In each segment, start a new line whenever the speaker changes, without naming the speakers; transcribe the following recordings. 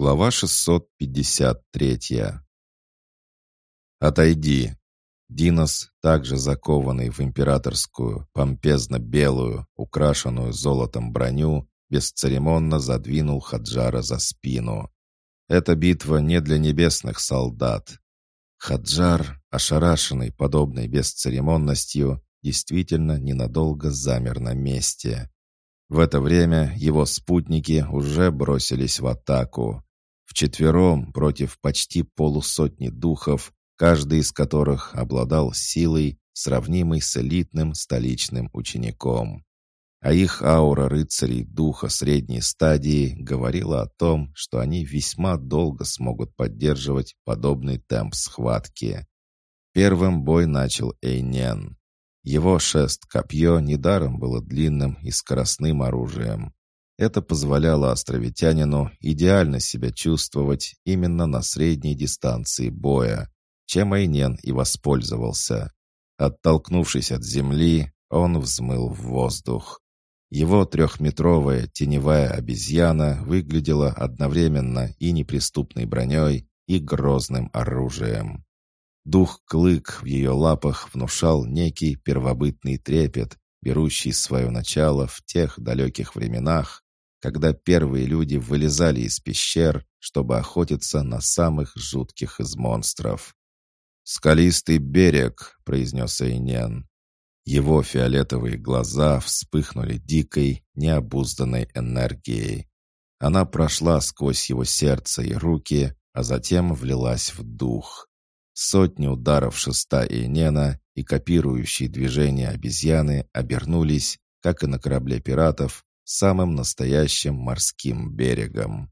Глава 653. «Отойди!» Динос, также закованный в императорскую, помпезно-белую, украшенную золотом броню, бесцеремонно задвинул Хаджара за спину. Эта битва не для небесных солдат. Хаджар, ошарашенный подобной бесцеремонностью, действительно ненадолго замер на месте. В это время его спутники уже бросились в атаку. Вчетвером против почти полусотни духов, каждый из которых обладал силой, сравнимой с элитным столичным учеником. А их аура рыцарей духа средней стадии говорила о том, что они весьма долго смогут поддерживать подобный темп схватки. Первым бой начал Эйнен. Его шест-копье недаром было длинным и скоростным оружием. Это позволяло островитянину идеально себя чувствовать именно на средней дистанции боя, чем Айнен и воспользовался. Оттолкнувшись от земли, он взмыл в воздух. Его трехметровая теневая обезьяна выглядела одновременно и неприступной броней, и грозным оружием. Дух-клык в ее лапах внушал некий первобытный трепет, берущий свое начало в тех далеких временах, когда первые люди вылезали из пещер, чтобы охотиться на самых жутких из монстров. «Скалистый берег», — произнес Эйнен. Его фиолетовые глаза вспыхнули дикой, необузданной энергией. Она прошла сквозь его сердце и руки, а затем влилась в дух. Сотни ударов шеста и Нена и копирующие движения обезьяны обернулись, как и на корабле пиратов, самым настоящим морским берегом.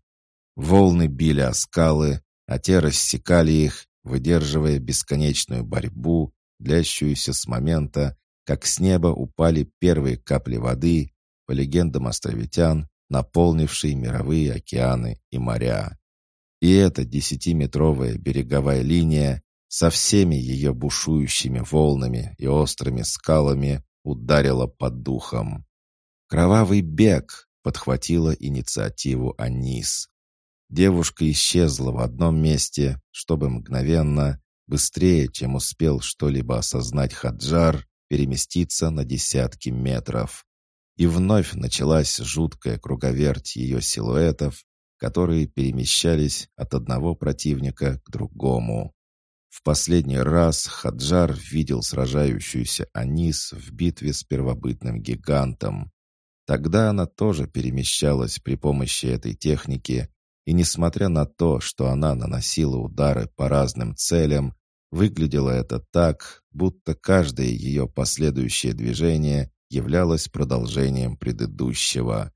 Волны били о скалы, а те рассекали их, выдерживая бесконечную борьбу, длящуюся с момента, как с неба упали первые капли воды, по легендам островитян, наполнившие мировые океаны и моря. И эта десятиметровая береговая линия со всеми ее бушующими волнами и острыми скалами ударила под духом. «Кровавый бег!» — подхватила инициативу Анис. Девушка исчезла в одном месте, чтобы мгновенно, быстрее, чем успел что-либо осознать Хаджар, переместиться на десятки метров. И вновь началась жуткая круговерть ее силуэтов, которые перемещались от одного противника к другому. В последний раз Хаджар видел сражающуюся Анис в битве с первобытным гигантом. Тогда она тоже перемещалась при помощи этой техники, и несмотря на то, что она наносила удары по разным целям, выглядело это так, будто каждое ее последующее движение являлось продолжением предыдущего.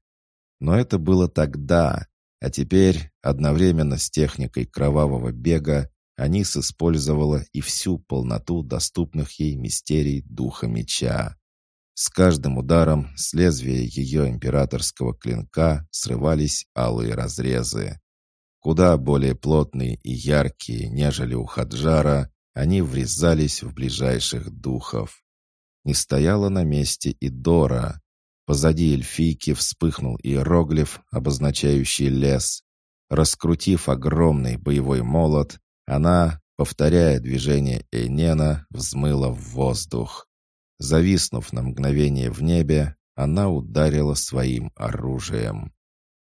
Но это было тогда, а теперь, одновременно с техникой кровавого бега, Анис использовала и всю полноту доступных ей мистерий духа меча. С каждым ударом с лезвия ее императорского клинка срывались алые разрезы. Куда более плотные и яркие, нежели у Хаджара, они врезались в ближайших духов. Не стояла на месте и Дора. Позади эльфийки вспыхнул иероглиф, обозначающий лес. Раскрутив огромный боевой молот, она, повторяя движение Эйнена, взмыла в воздух. Зависнув на мгновение в небе, она ударила своим оружием.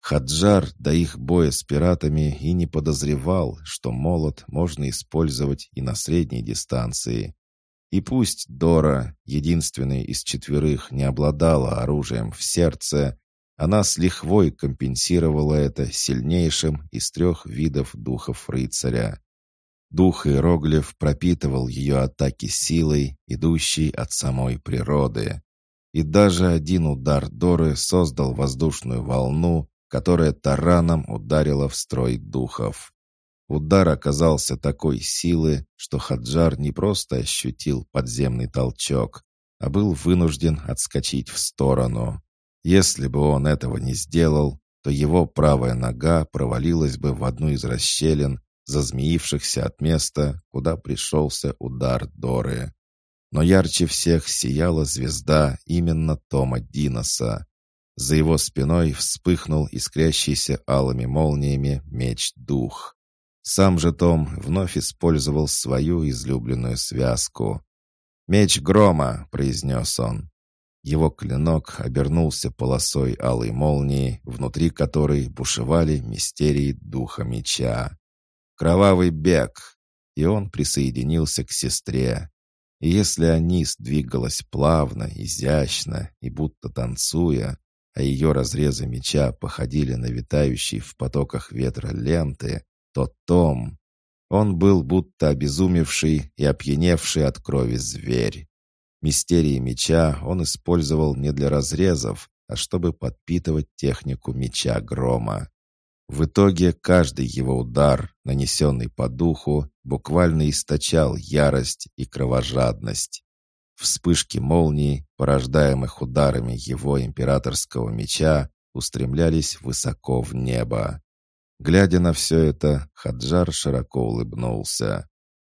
Хаджар до их боя с пиратами и не подозревал, что молот можно использовать и на средней дистанции. И пусть Дора, единственная из четверых, не обладала оружием в сердце, она с лихвой компенсировала это сильнейшим из трех видов духов рыцаря. Дух иероглиф пропитывал ее атаки силой, идущей от самой природы. И даже один удар Доры создал воздушную волну, которая тараном ударила в строй духов. Удар оказался такой силы, что Хаджар не просто ощутил подземный толчок, а был вынужден отскочить в сторону. Если бы он этого не сделал, то его правая нога провалилась бы в одну из расщелин, зазмеившихся от места, куда пришелся удар Доры. Но ярче всех сияла звезда именно Тома Диноса. За его спиной вспыхнул искрящийся алыми молниями меч-дух. Сам же Том вновь использовал свою излюбленную связку. «Меч грома!» — произнес он. Его клинок обернулся полосой алой молнии, внутри которой бушевали мистерии духа меча. «Кровавый бег!» И он присоединился к сестре. И если Анис двигалась плавно, изящно и будто танцуя, а ее разрезы меча походили на витающие в потоках ветра ленты, то Том... Он был будто обезумевший и опьяневший от крови зверь. Мистерии меча он использовал не для разрезов, а чтобы подпитывать технику меча грома. В итоге каждый его удар, нанесенный по духу, буквально источал ярость и кровожадность. Вспышки молний, порождаемых ударами его императорского меча, устремлялись высоко в небо. Глядя на все это, Хаджар широко улыбнулся.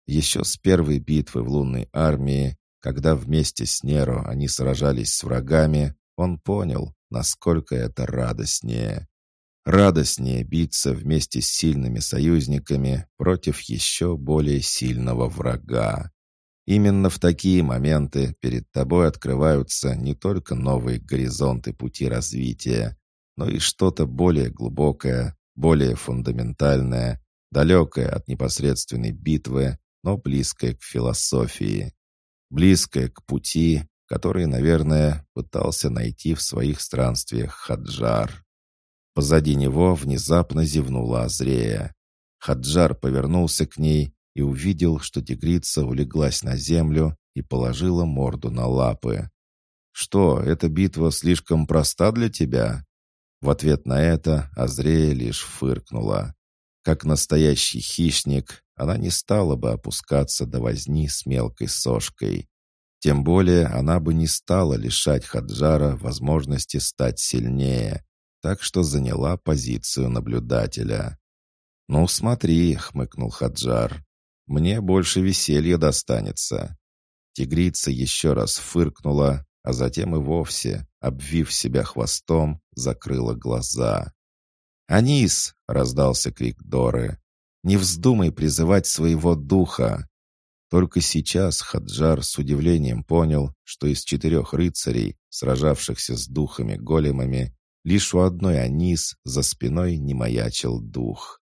Еще с первой битвы в лунной армии, когда вместе с Неро они сражались с врагами, он понял, насколько это радостнее. Радостнее биться вместе с сильными союзниками против еще более сильного врага. Именно в такие моменты перед тобой открываются не только новые горизонты пути развития, но и что-то более глубокое, более фундаментальное, далекое от непосредственной битвы, но близкое к философии, близкое к пути, который, наверное, пытался найти в своих странствиях Хаджар. Позади него внезапно зевнула Азрея. Хаджар повернулся к ней и увидел, что тигрица улеглась на землю и положила морду на лапы. «Что, эта битва слишком проста для тебя?» В ответ на это Азрея лишь фыркнула. Как настоящий хищник, она не стала бы опускаться до возни с мелкой сошкой. Тем более она бы не стала лишать Хаджара возможности стать сильнее, так что заняла позицию наблюдателя. «Ну, смотри», — хмыкнул Хаджар, мне больше веселья достанется». Тигрица еще раз фыркнула, а затем и вовсе, обвив себя хвостом, закрыла глаза. «Анис!» — раздался крик Доры. «Не вздумай призывать своего духа!» Только сейчас Хаджар с удивлением понял, что из четырех рыцарей, сражавшихся с духами-големами, лишь у одной Анис за спиной не маячил дух.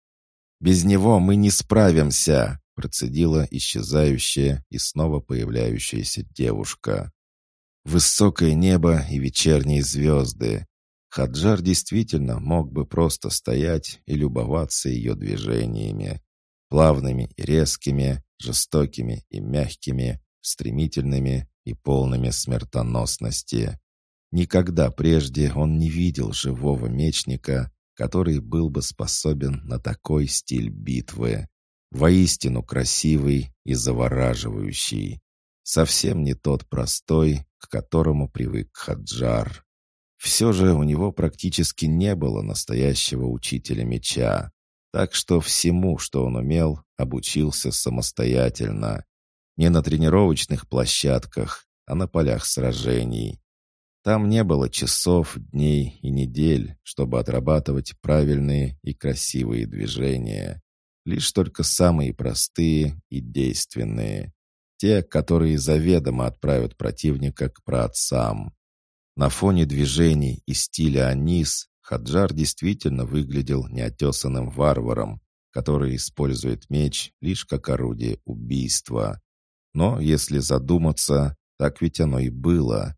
«Без него мы не справимся!» процедила исчезающая и снова появляющаяся девушка. Высокое небо и вечерние звезды. Хаджар действительно мог бы просто стоять и любоваться ее движениями. Плавными и резкими, жестокими и мягкими, стремительными и полными смертоносности. Никогда прежде он не видел живого мечника, который был бы способен на такой стиль битвы. Воистину красивый и завораживающий. Совсем не тот простой, к которому привык Хаджар. Все же у него практически не было настоящего учителя меча, так что всему, что он умел, обучился самостоятельно. Не на тренировочных площадках, а на полях сражений. Там не было часов, дней и недель, чтобы отрабатывать правильные и красивые движения лишь только самые простые и действенные. Те, которые заведомо отправят противника к праотцам. На фоне движений и стиля Анис Хаджар действительно выглядел неотесанным варваром, который использует меч лишь как орудие убийства. Но, если задуматься, так ведь оно и было.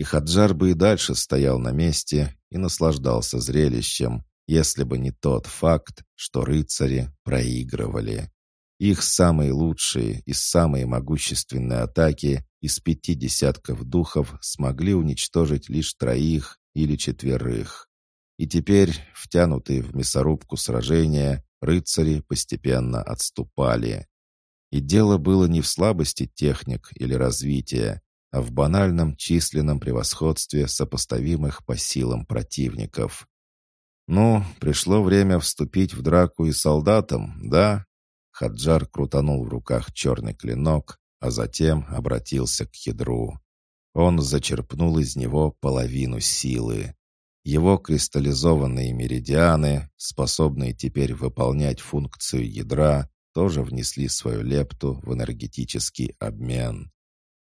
И Хаджар бы и дальше стоял на месте и наслаждался зрелищем, если бы не тот факт, что рыцари проигрывали. Их самые лучшие и самые могущественные атаки из пяти десятков духов смогли уничтожить лишь троих или четверых. И теперь, втянутые в мясорубку сражения, рыцари постепенно отступали. И дело было не в слабости техник или развития, а в банальном численном превосходстве сопоставимых по силам противников. «Ну, пришло время вступить в драку и солдатам, да?» Хаджар крутанул в руках черный клинок, а затем обратился к ядру. Он зачерпнул из него половину силы. Его кристаллизованные меридианы, способные теперь выполнять функцию ядра, тоже внесли свою лепту в энергетический обмен.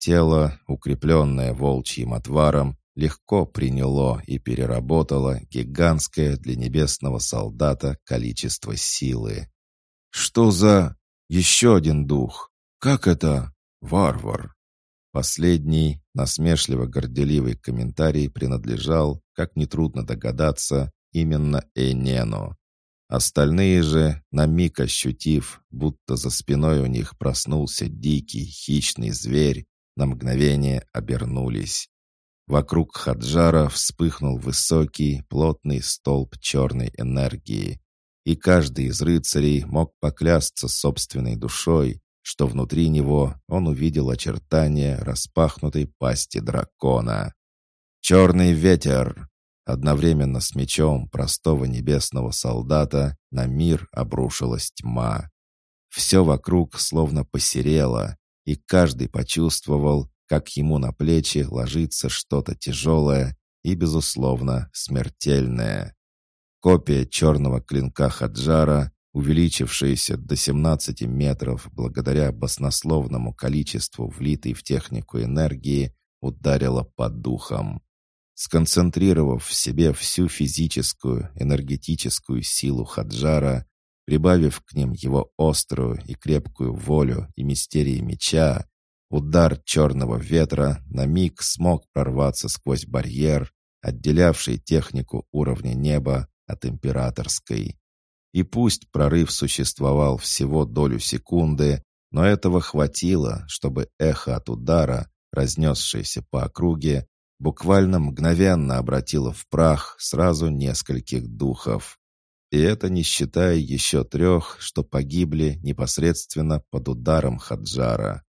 Тело, укрепленное волчьим отваром, легко приняло и переработало гигантское для небесного солдата количество силы. «Что за... еще один дух? Как это? Варвар!» Последний, насмешливо-горделивый комментарий принадлежал, как нетрудно догадаться, именно Энену. Остальные же, на миг ощутив, будто за спиной у них проснулся дикий, хищный зверь, на мгновение обернулись. Вокруг Хаджара вспыхнул высокий, плотный столб черной энергии, и каждый из рыцарей мог поклясться собственной душой, что внутри него он увидел очертания распахнутой пасти дракона. «Черный ветер!» Одновременно с мечом простого небесного солдата на мир обрушилась тьма. Все вокруг словно посерело, и каждый почувствовал, как ему на плечи ложится что-то тяжелое и, безусловно, смертельное. Копия черного клинка Хаджара увеличившаяся до 17 метров благодаря баснословному количеству влитой в технику энергии, ударила по духам. Сконцентрировав в себе всю физическую, энергетическую силу Хаджара, прибавив к ним его острую и крепкую волю и мистерии меча, удар черного ветра на миг смог прорваться сквозь барьер, отделявший технику уровня неба от императорской. И пусть прорыв существовал всего долю секунды, но этого хватило, чтобы эхо от удара, разнесшееся по округе, буквально мгновенно обратило в прах сразу нескольких духов. И это не считая еще трех, что погибли непосредственно под ударом Хаджара.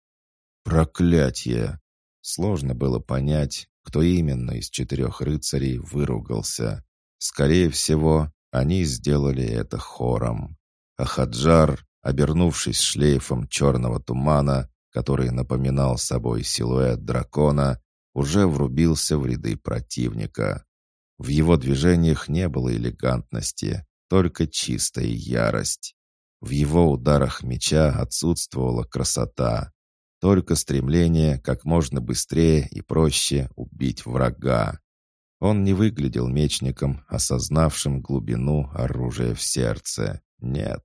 Проклятье! Сложно было понять, кто именно из четырех рыцарей выругался. Скорее всего, они сделали это хором. А Хаджар, обернувшись шлейфом черного тумана, который напоминал собой силуэт дракона, уже врубился в ряды противника. В его движениях не было элегантности, только чистая ярость. В его ударах меча отсутствовала красота, только стремление как можно быстрее и проще убить врага. Он не выглядел мечником, осознавшим глубину оружия в сердце. Нет.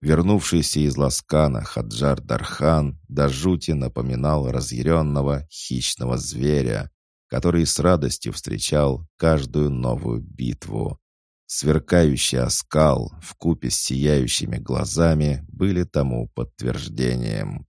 Вернувшийся из Ласкана Хаджар Дархан до жути напоминал разъяренного хищного зверя, который с радостью встречал каждую новую битву. Сверкающий оскал в купе с сияющими глазами были тому подтверждением.